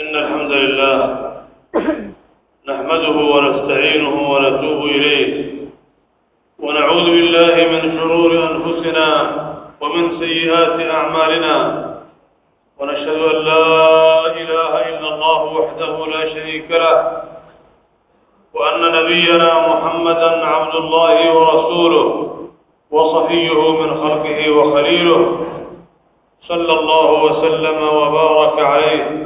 إن الحمد لله نحمده ونستعينه ونتوب إليه ونعوذ بالله من شرور أنفسنا ومن سيئات أعمالنا ونشهد أن لا إله إلا الله وحده لا شريك له وأن نبينا محمدا عبد الله ورسوله وصفيه من خلقه وخليله صلى الله وسلم وبارك عليه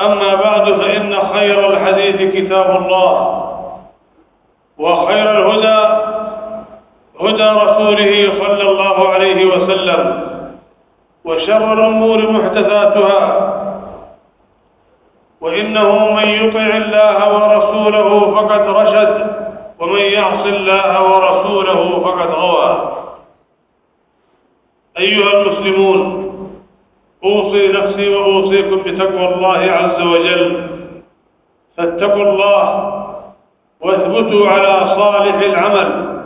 أما بعد فإن خير الحديث كتاب الله وخير الهدى هدى رسوله صلى الله عليه وسلم وشر الأمور محدثاتها وإنه من يطع الله ورسوله فقد رشد ومن يعص الله ورسوله فقد غوى. أيها المسلمون أوصي نفسي وأوصيكم بتقوى الله عز وجل. فاتقوا الله واثبتوا على صالح العمل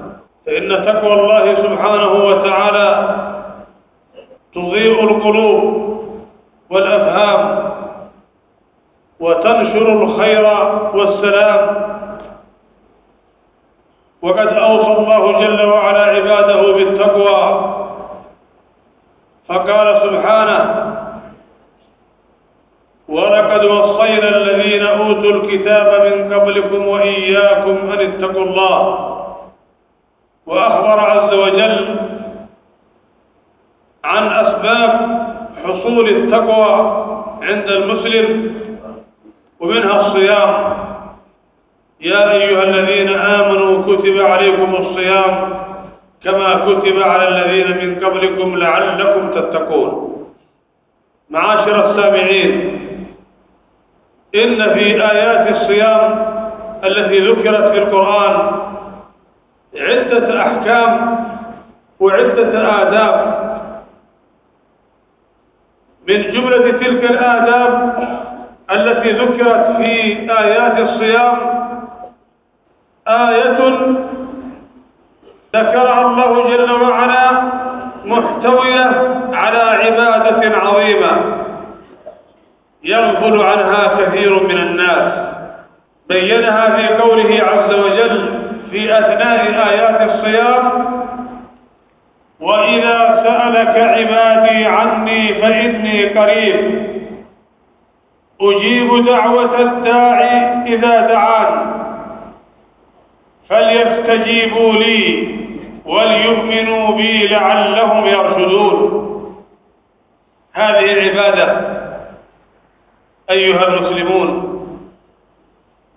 فإن تقوى الله سبحانه وتعالى تضيء القلوب والأفهام وتنشر الخير والسلام. وقد أوصى الله جل وعلا عباده بالتقوى فقال سبحانه ولقد وصينا الذين أوتوا الكتاب من قبلكم وإياكم أن اتقوا الله. وأخبر عز وجل عن أسباب حصول التقوى عند المسلم ومنها الصيام. يا أيها الذين آمنوا كتب عليكم الصيام كما كتب على الذين من قبلكم لعلكم تتقون. معاشر السامعين إن في آيات الصيام التي ذكرت في القرآن عدة أحكام وعدة آداب. من جملة تلك الآداب التي ذكرت في آيات الصيام آية ذكرها الله جل وعلا محتوية على عبادة عظيمة يغفل عنها كثير من الناس. بينها في قوله عز وجل في أثناء آيات الصيام وإذا سألك عبادي عني فإني قريب. أجيب دعوة الداعي إذا دعان. فليستجيبوا لي وليؤمنوا بي لعلهم يرشدون. هذه عبادة أيها المسلمون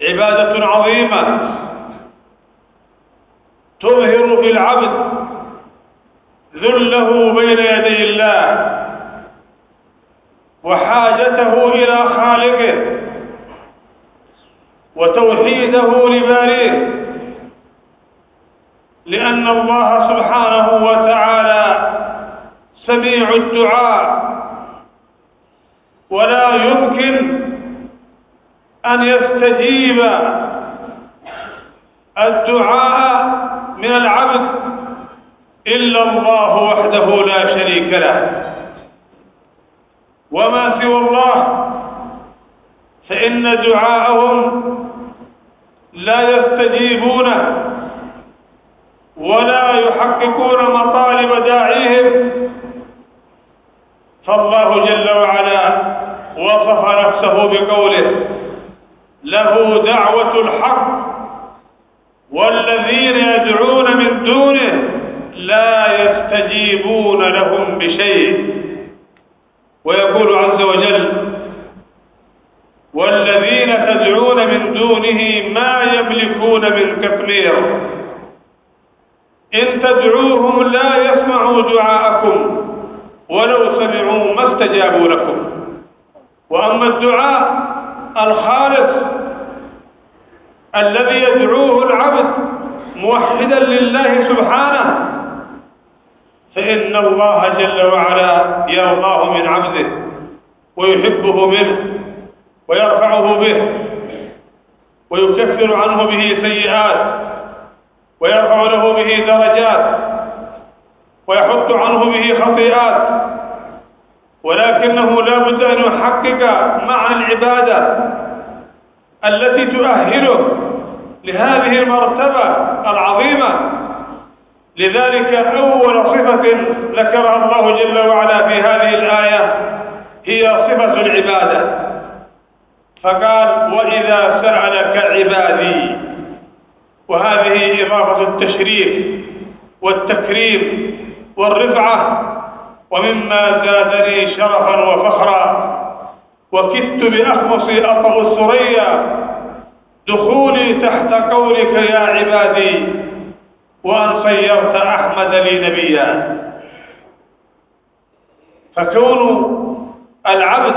عبادة عظيمة تظهر في العبد ذله بين يدي الله وحاجته إلى خالقه وتوحيده لباريه الله سبحانه وتعالى سميع الدعاء. ولا يمكن أن يستجيب الدعاء من العبد إلا الله وحده لا شريك له. وما سوى الله فإن دعاءهم لا يستجيبونه ولا يحققون مطالب داعيهم. فالله جل وعلا وصف نفسه بقوله له دعوة الحق والذين يدعون من دونه لا يستجيبون لهم بشيء. ويقول عز وجل والذين تدعون من دونه ما يملكون من كثمير إن تدعوهم لا يسمعوا دعاءكم ولو سمعوا ما استجابوا لكم. وأما الدعاء الخالص الذي يدعوه العبد موحدا لله سبحانه فإن الله جل وعلا يرضاه من عبده ويحبه منه ويرفعه به ويكفر عنه به سيئات. ويرفع له به درجات ويحط عنه به خطيئات. ولكنه لا بد أن يحقق معنى العبادة التي تؤهله لهذه المرتبة العظيمة. لذلك أول صفة ذكرها الله جل وعلا في هذه الآية هي صفة العبادة. فقال وإذا سألك عبادي وهذه إضافة التشريف والتكريم والرفعة ومما زادني شرفا وفخرا وكدت بأخمصي أطأ الثريا دخولي تحت قولك يا عبادي وأن صيرت أحمد لي نبيا. فكون العبد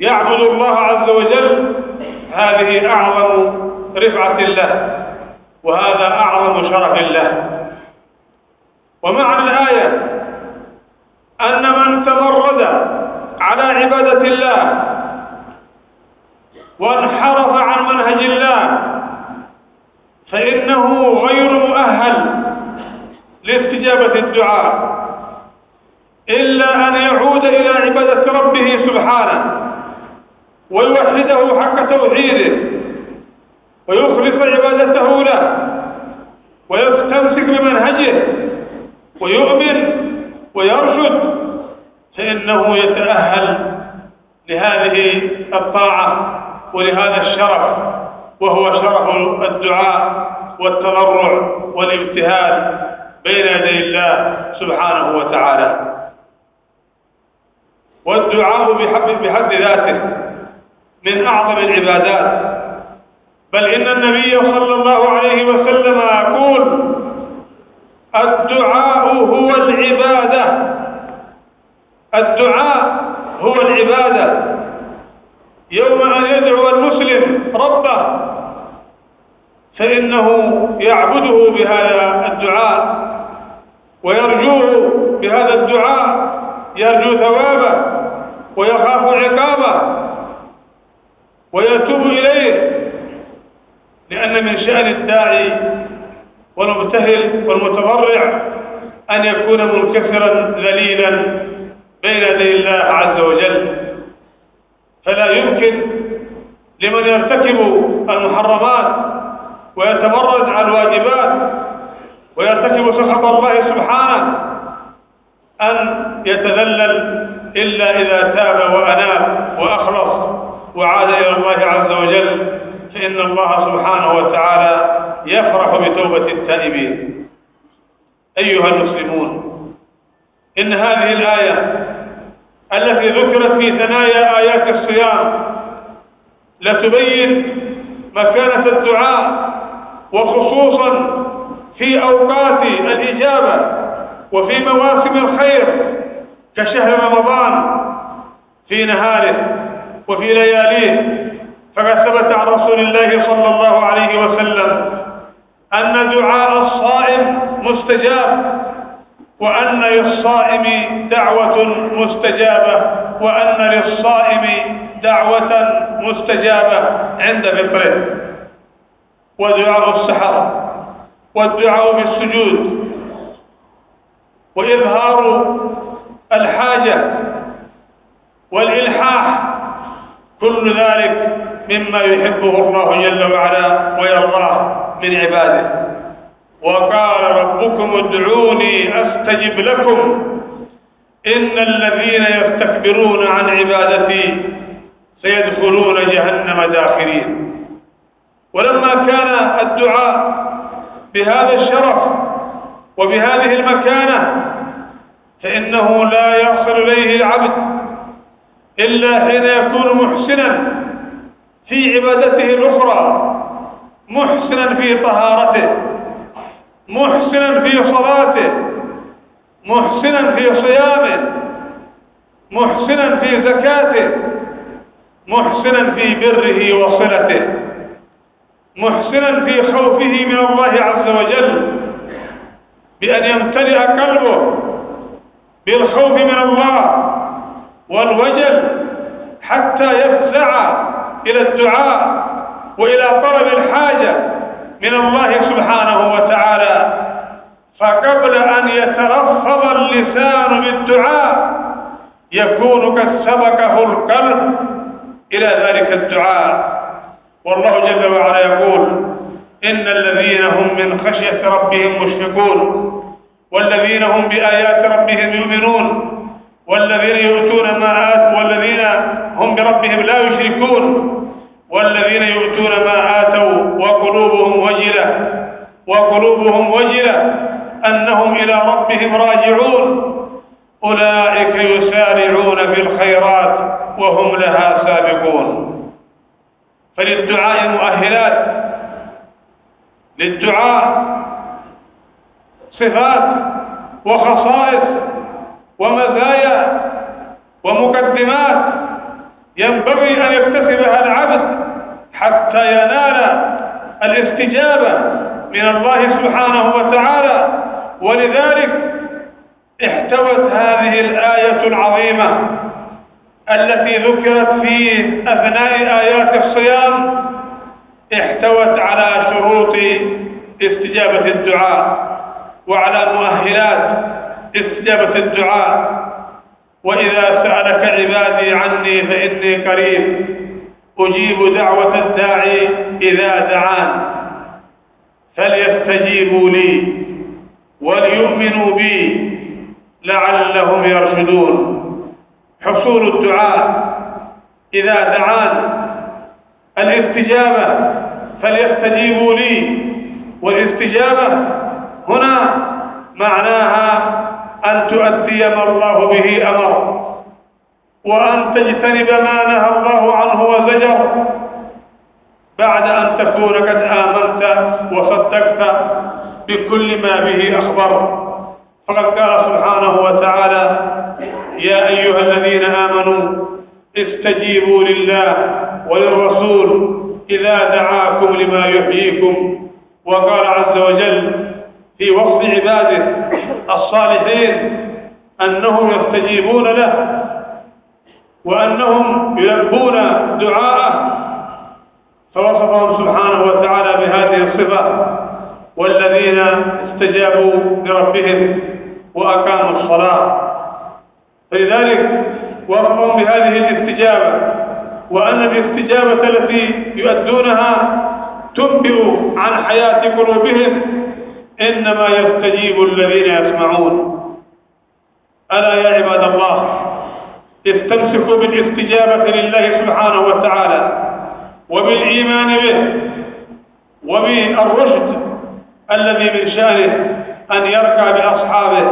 يعبد الله عز وجل هذه أعظم رفعة له وهذا أعظم شرف له. ومعنى الآية أن من تمرد على عبادة الله وانحرف عن منهج الله فإنه غير مؤهل لاستجابة الدعاء إلا أن يعود إلى عبادة ربه سبحانه ويوحده حق توحيده. ويخلص عبادته له ويستمسك بمنهجه ويؤمن ويرشد فإنه يتأهل لهذه الطاعة ولهذا الشرف وهو شرف الدعاء والتضرع والابتهال بين يدي الله سبحانه وتعالى. والدعاء بحد ذاته من أعظم العبادات. بل إن النبي صلى الله عليه وسلم يقول الدعاء هو العبادة. الدعاء هو العبادة. يوم أن يدعو المسلم ربه فإنه يعبده بهذا الدعاء ويرجوه بهذا الدعاء يرجو ثوابه ويخاف عقابه ويتوب إليه. لأن من شأن الداعي والمبتهل والمتضرع أن يكون منكسرا ذليلا بين يدي الله عز وجل. فلا يمكن لمن يرتكب المحرمات ويتمرد على الواجبات ويرتكب سخط الله سبحانه أن يتذلل إلا إذا تاب وأناب وأخلص وعاد إلى الله عز وجل. فإن الله سبحانه وتعالى يفرح بتوبة التائبين. أيها المسلمون إن هذه الآية التي ذكرت في ثنايا آيات الصيام لتبين مكانة الدعاء وخصوصا في أوقات الإجابة وفي مواسم الخير كشهر رمضان في نهاره وفي لياليه. فقد ثبت عن رسول الله صلى الله عليه وسلم أن دعاء الصائم مستجاب وأن للصائم دعوة مستجابة وأن للصائم دعوة مستجابة عند فطره. ودعاء السحر والدعاء بالسجود وإظهار الحاجة والإلحاح كل ذلك مما يحبه الله جل وعلا ويرضاه من عباده. وقال ربكم ادعوني أستجب لكم. إن الذين يستكبرون عن عبادتي سيدخلون جهنم داخرين. ولما كان الدعاء بهذا الشرف وبهذه المكانة فإنه لا يصل إليه العبد إلا حين يكون محسنا. في عبادته الأخرى محسنا في طهارته محسنا في صلاته محسنا في صيامه محسنا في زكاته محسنا في بره وصلته محسنا في خوفه من الله عز وجل بأن يمتلئ قلبه بالخوف من الله والوجل حتى يفزع إلى الدعاء وإلى طلب الحاجة من الله سبحانه وتعالى. فقبل أن يترفض اللسان بالدعاء يكون قد سبقه القلب إلى ذلك الدعاء. والله جل وعلا يقول إن الذين هم من خشية ربهم مشفقون والذين هم بآيات ربهم يؤمنون والذين يؤتون ما آتوا والذين هم بربهم لا يشركون. والذين يؤتون ما آتوا وقلوبهم وجلة وقلوبهم وجلة أنهم إلى ربهم راجعون. أولئك يسارعون في الخيرات وهم لها سابقون. فللدعاء مؤهلات للدعاء صفات وخصائص ومزايا ومقدمات ينبغي أن يكتسبها العبد حتى ينال الاستجابة من الله سبحانه وتعالى. ولذلك احتوت هذه الآية العظيمة التي ذكرت في أثناء آيات الصيام احتوت على شروط استجابة الدعاء وعلى مؤهلات استجابة الدعاء. وإذا سألك عبادي عني فإني قريب. أجيب دعوة الداعي إذا دعان. فليستجيبوا لي وليؤمنوا بي لعلهم يرشدون. حصول الدعاء إذا دعان. الاستجابة فليستجيبوا لي. والاستجابة هنا معناها أن تؤدي ما الله به أمر وأن تجتنب ما نهى الله عنه وزجر بعد أن تكون قد آمنت وصدقت بكل ما به أخبر. فقد قال سبحانه وتعالى يا أيها الذين آمنوا استجيبوا لله وللرسول إذا دعاكم لما يحييكم. وقال عز وجل في وصف عباده الصالحين أنهم يستجيبون له وأنهم يلبون دعاءه فوصفهم سبحانه وتعالى بهذه الصفة والذين استجابوا لربهم وأقاموا الصلاة. فلذلك وصفهم بهذه الاستجابة وأن الاستجابة التي يؤدونها تنبئ عن حياة قلوبهم إنما يستجيب الذين يسمعون. ألا يا عباد الله استمسكوا بالاستجابة لله سبحانه وتعالى وبالإيمان به وبالرشد الذي من شأنه أن يرقى بأصحابه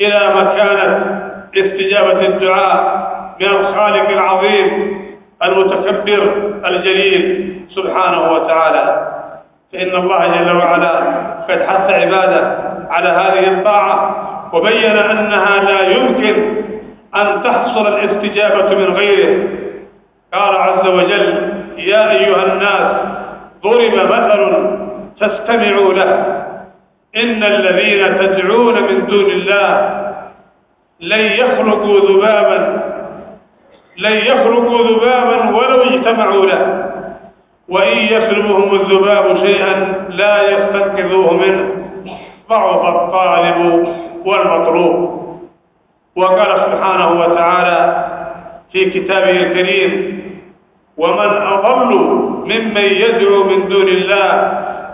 إلى مكانة استجابة الدعاء من الخالق العظيم المتكبر الجليل سبحانه وتعالى. فإن الله جل وعلا قد حث عباده على هذه الطاعة وبين أنها لا يمكن أن تحصل الاستجابة من غيره. قال عز وجل يا أيها الناس ضرب مثل فاستمعوا له. إن الذين تدعون من دون الله لن يخلقوا ذبابا لن يخلقوا ذبابا ولو اجتمعوا له. وإن يسلبهم الذباب شيئا لا يستنقذوه منه. ضعف الطالب والمطلوب. وقال سبحانه وتعالى في كتابه الكريم ومن أضل ممن يدعو من دون الله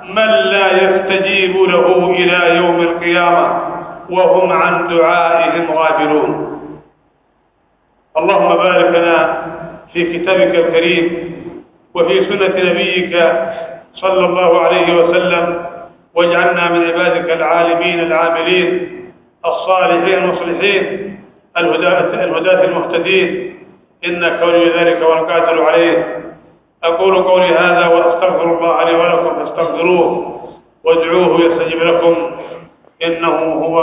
من لا يستجيب له إلى يوم القيامة وهم عن دعائهم غافلون. اللهم بارك لنا في كتابك الكريم وفي سنة نبيك صلى الله عليه وسلم واجعلنا من عبادك العالمين العاملين الصالحين المصلحين الهداة, الهداة المهتدين. إنك ولي ذلك والقادر عليه. أقول قولي هذا وأستغفر الله لي ولكم فاستغفروه وادعوه يستجب لكم. إنه هو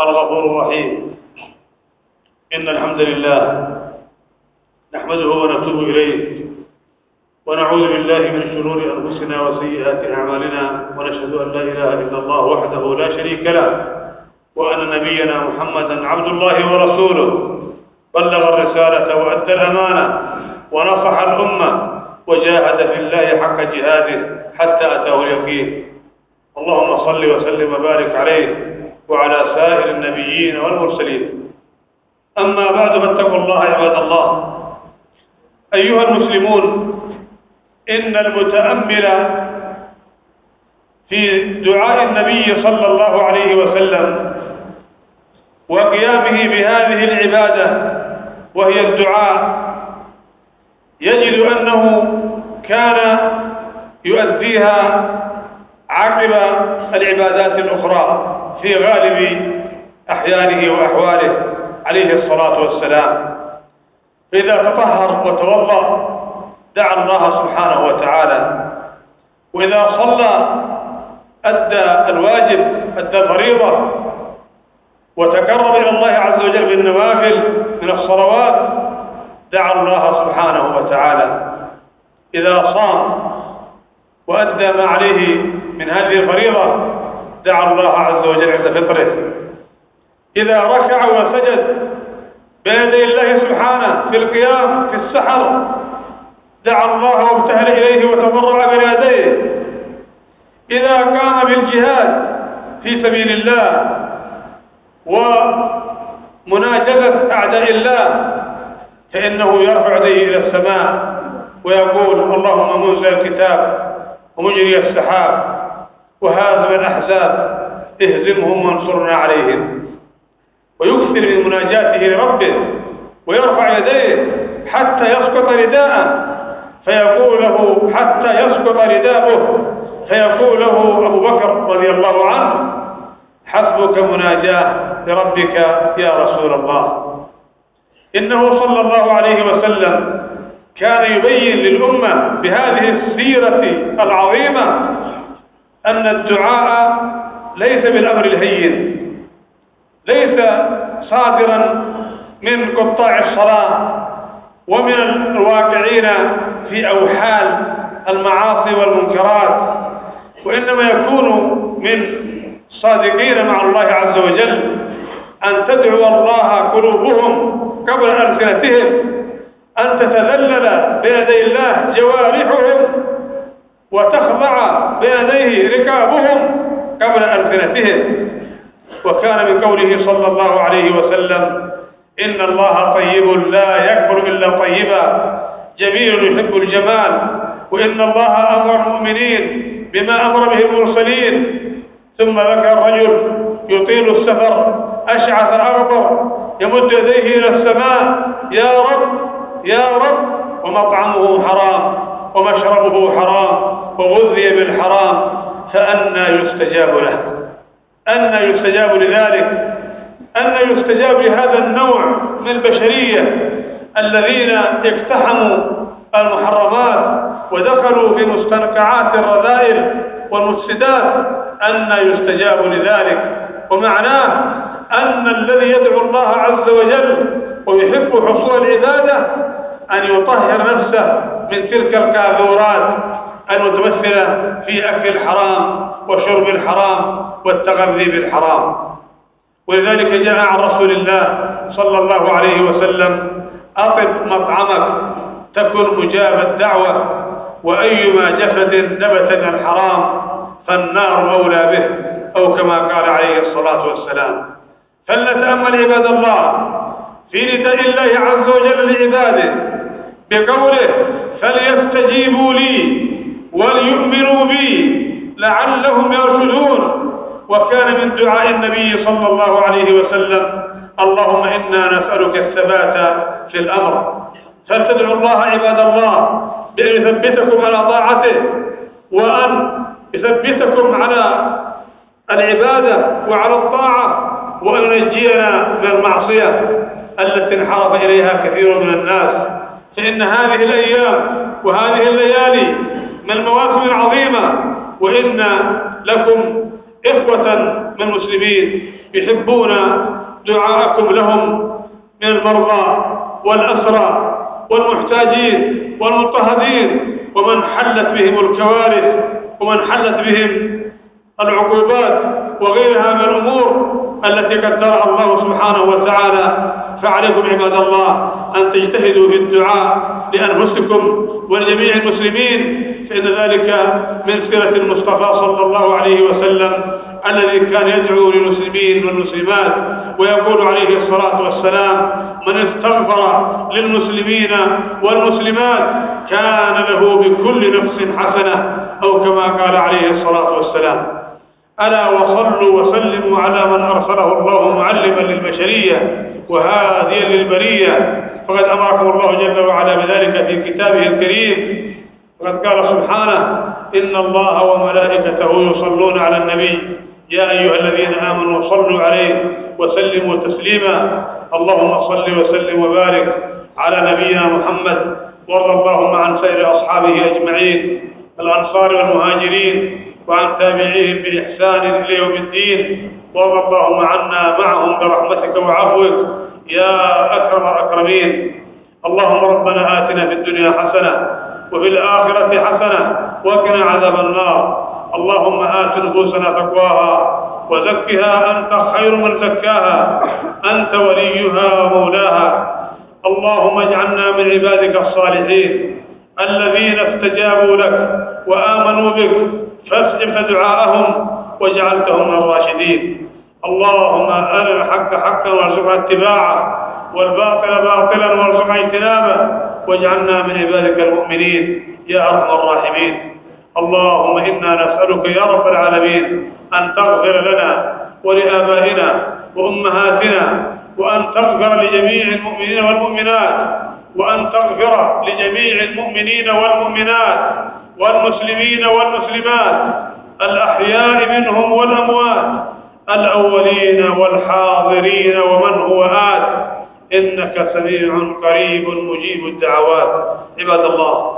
الغفور الرحيم. إن الحمد لله نحمده ونتوب إليه. ونعوذ بالله من شرور أنفسنا وسيئات أعمالنا ونشهد أن لا إله إلا الله وحده لا شريك له وأن نبينا محمدا عبد الله ورسوله. بلغ الرسالة وأدى الأمانة ونصح الأمة وجاهد في الله حق جهاده حتى أتاه اليقين اللهم صل وسلم وبارك عليه وعلى سائر النبيين والمرسلين. أما بعد فاتقوا الله عباد الله. أيها المسلمون إن المتأمل في دعاء النبي صلى الله عليه وسلم وقيامه بهذه العبادة وهي الدعاء يجد أنه كان يؤديها عقب العبادات الأخرى في غالب أحيانه وأحواله عليه الصلاة والسلام. فإذا تطهر وتوضأ دعا الله سبحانه وتعالى. وإذا صلى أدى الواجب أدى الفريضة وتقرب إلى الله عز وجل بالنوافل من الصلوات دعا الله سبحانه وتعالى. إذا صام وأدى ما عليه من هذه الفريضة دعا الله عز وجل عند فطره. إذا ركع وسجد بين يدي الله سبحانه في القيام في السحر دعا الله وابتهل إليه وتضرع بين يديه إذا قام بالجهاد في سبيل الله ومناجزة أعداء الله فإنه يرفع يديه إلى السماء ويقول اللهم منزل الكتاب ومجري السحاب وهازم الأحزاب اهزمهم وانصرنا عليهم. ويكثر من مناجاته لربه ويرفع يديه حتى يسقط رداءه. فيقول له حتى يسقط رداءه فيقول له أبو بكر رضي الله عنه حسبك مناجاة لربك يا رسول الله. إنه صلى الله عليه وسلم كان يبين للأمة بهذه السيرة العظيمة أن الدعاء ليس بالأمر الهين ليس صادرا من قطاع الصلاة ومن الواقعين في أوحال المعاصي والمنكرات وإنما يكون من صادقين مع الله عز وجل أن تدعو الله قلوبهم قبل ألسنتهم أن تتذلل بيدي الله جوارحهم وتخضع بيديه ركابهم قبل ألسنتهم. وكان من قوله صلى الله عليه وسلم إن الله طيب لا يكفر إلا طيبا. جميل يحب الجمال وإن الله أمر المؤمنين بما أمر به المرسلين. ثم ذكر رجل يطيل السفر أشعث أغبر يمد يديه إلى السماء يا رب يا رب. ومطعمه حرام ومشربه حرام وغذي بالحرام فأنى يستجاب له. أنى يستجاب لذلك. أنى يستجاب لهذا النوع من البشرية. الذين اقتحموا المحرمات ودخلوا في مستنقعات الرذائل والمفسدات أن يستجاب لذلك. ومعناه أن الذي يدعو الله عز وجل ويحب حصول العبادة أن يطهر نفسه من تلك الكاذورات المتمثلة في أكل الحرام وشرب الحرام والتغذي بالحرام. ولذلك جاء عن رسول الله صلى الله عليه وسلم أطب مطعمك تكن مجاب الدعوة وأيما جسد نبت من الحرام فالنار مولى به أو كما قال عليه الصلاة والسلام. فلنتأمل عباد الله في نداء الله عز وجل لعباده بقوله فليستجيبوا لي وليؤمنوا بي لعلهم يرشدون وكان من دعاء النبي صلى الله عليه وسلم اللهم إنا نسألك الثبات في الأمر. فلتدعوا الله عباد الله بأن يثبتكم على طاعته؟ وأن يثبتكم على العبادة وعلى الطاعة؟ وأن ينجينا من المعصية التي انحرف إليها كثير من الناس. فإن هذه الأيام وهذه الليالي من المواسم العظيمة وإن لكم إخوة من المسلمين يحبون دعاءكم لهم من المرضى والأسرى والمحتاجين والمضطهدين ومن حلت بهم الكوارث ومن حلت بهم العقوبات وغيرها من الأمور التي قدرها الله سبحانه وتعالى. فعليكم عباد الله أن تجتهدوا في الدعاء لأنفسكم ولجميع المسلمين فإن ذلك من سيرة المصطفى صلى الله عليه وسلم. الذي كان يدعو للمسلمين والمسلمات ويقول عليه الصلاة والسلام من استغفر للمسلمين والمسلمات كان له بكل نفس حسنة. أو كما قال عليه الصلاة والسلام ألا وصلوا وسلموا على من أرسله الله معلما للبشرية وهاديا للبرية. فقد أمركم الله جل وعلا بذلك في كتابه الكريم. وقد قال سبحانه إن الله وملائكته يصلون على النبي يا أيها الذين آمنوا صلوا عليه وسلموا تسليما. اللهم صل وسلم وبارك على نبينا محمد وارض اللهم عن سائر أصحابه أجمعين الأنصار والمهاجرين وعن تابعيهم بإحسان إلى يوم الدين. وارض اللهم عنا معهم برحمتك وعفوك يا أكرم الأكرمين. اللهم ربنا آتنا في الدنيا حسنة وفي الآخرة حسنة وقنا عذاب النار. اللهم آت نفوسنا تقواها وزكها أنت خير من زكاها. أنت وليها ومولاها. اللهم اجعلنا من عبادك الصالحين الذين استجابوا لك وآمنوا بك. فاستجب دعاءهم وجعلتهم الراشدين. اللهم أرنا الحق حقا وارزقنا اتباعه والباطل باطلا وارزقنا اجتنابه. واجعلنا من عبادك المؤمنين. يا أرحم الراحمين. اللهم إنا نسألك يا رب العالمين أن تغفر لنا ولآبائنا وأمهاتنا وأن تغفر لجميع المؤمنين والمؤمنات وأن تغفر لجميع المؤمنين والمؤمنات والمسلمين والمسلمات الأحياء منهم والأموات الأولين والحاضرين ومن هو آت إنك سميع قريب مجيب الدعوات. عباد الله